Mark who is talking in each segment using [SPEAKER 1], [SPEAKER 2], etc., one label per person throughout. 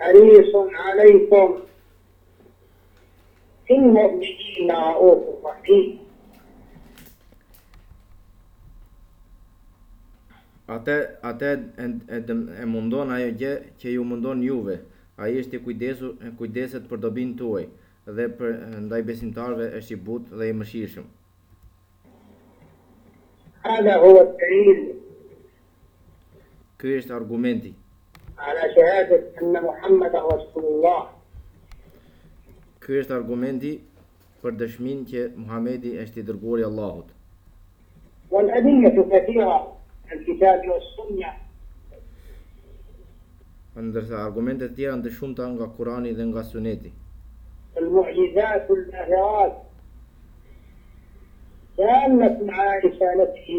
[SPEAKER 1] Harisun alejkum Bil mu'minina ra'ufur rahim. Atë, atë e, e, e mundon ajo gjë që ju mundon juve. Ai është i kujdesur, kujdeset për dobinë tuaj dhe për ndaj besimtarëve është i butë dhe i mëshirshëm.
[SPEAKER 2] Hada huwa ad-dalil
[SPEAKER 1] Ky është argumenti.
[SPEAKER 2] Ala shahadet anna Muhammed Rasulullah.
[SPEAKER 1] Ky është argumenti për dëshminë që Muhamedi është i dërguari i Allahut.
[SPEAKER 2] Wal adillatu kathira min al kitab wa sunnah.
[SPEAKER 1] Ndërsa argumentet tjera janë të shumta nga Kurani dhe nga Suneti. Al mu'jizat al bahirat. Dallat ala risalatihi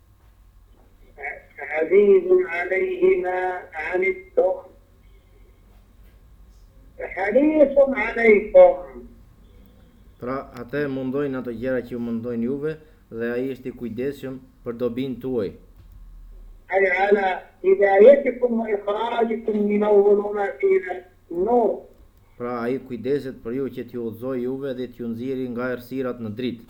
[SPEAKER 1] Azizun alejhi ma anittum Harisun alejkum Pra, atë e mundojnë ato gjëra që ju mundojnë juve dhe Ai është i kujdesshëm për dobinë tuaj.
[SPEAKER 2] Ai ala hidayatikum wa ikhrajikum min adh-dhulumat ila an-nur.
[SPEAKER 1] Pra, Ai kujdeset për ju që t'ju udhëzojë juve dhe t'ju nxjerrë nga errësirat në dritë.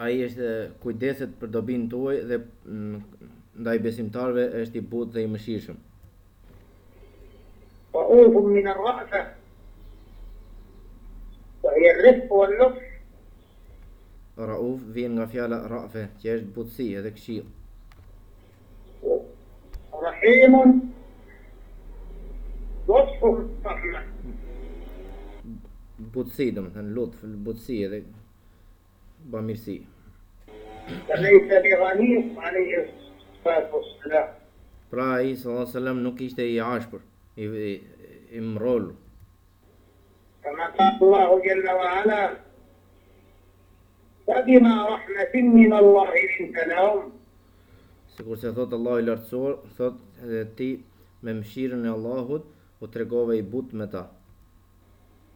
[SPEAKER 1] Ai është kujdeset për dobinë tuaj dhe ndaj besimtarëve është i butë dhe i mëshirshëm.
[SPEAKER 2] Ra'uf min ar-ra'fa wa hiya ar-rifq wa al-lutf.
[SPEAKER 1] Ra'uf vjen nga fjala ra'fa, që është butësi dhe këshillë.
[SPEAKER 2] Rahim lutfun rahma.
[SPEAKER 1] Butësi, domethënë lutf, butësi
[SPEAKER 2] dhe
[SPEAKER 1] Pra ai, sallallahu alejhi ve sellem, nuk ishte i ashpër, i mrrolur. Sikurse thotë Allahu i Lartësuar, thotë, dhe ti me mëshirën e Allahut u tregove i butë me ta.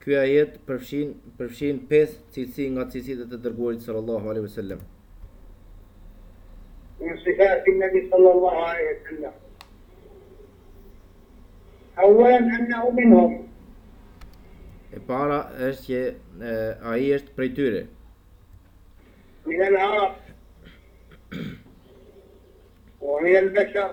[SPEAKER 1] Ky ajet përfshin përfshin pesë cilësi nga cilësitë e të Dërguarit sallallahu alejhi ve
[SPEAKER 2] sellem. Min sifati Nabi sallallahu alejhi ve sellem. Awwalan annahu minhum.
[SPEAKER 1] E para është që ai është prej tyre. Min
[SPEAKER 2] al-arab. Wa min
[SPEAKER 1] al-bashar.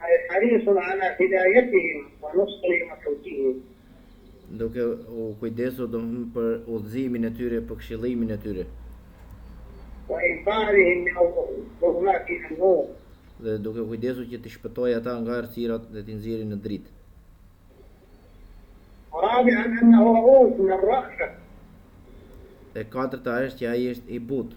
[SPEAKER 1] Ai
[SPEAKER 2] harisun ala hidayatihim wa nusri madlulihim.
[SPEAKER 1] Duke u kujdesur domethënë për udhëzimin e tyre, për këshillimin e tyre.
[SPEAKER 2] Wa inqadhihim min adh-dhulumati ila an-nur.
[SPEAKER 1] Dhe duke u kujdesur që t'i shpëtojë ata nga errësirat dhe t'i nxjerri në dritë.
[SPEAKER 2] Wa rabi'an annahu ra'ufun ar-ra'fa.
[SPEAKER 1] E katërta është që ai është i butë.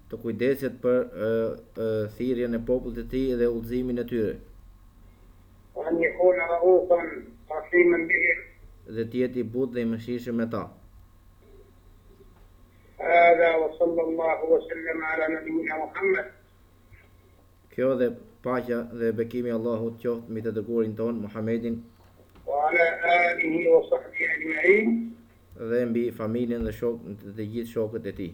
[SPEAKER 1] të kujdeset për thirrjen e popullit të tij dhe udhëzimin e tyre.
[SPEAKER 2] Wa an yakuna ra'ufan rahiman bihim.
[SPEAKER 1] Dhe të jetë i butë dhe i mëshirshëm me ta.
[SPEAKER 2] Hadha wa sallallahu wa sallam ala nabiyina Muhammad.
[SPEAKER 1] Kjo dhe paqja dhe bekimi i Allahut qoftë mbi të dërguarin tonë Muhammedin.
[SPEAKER 2] Wa ala alihi wa sahbihi ajma'in.
[SPEAKER 1] Dhe mbi familjen dhe shokët, të gjithë shokët e tij.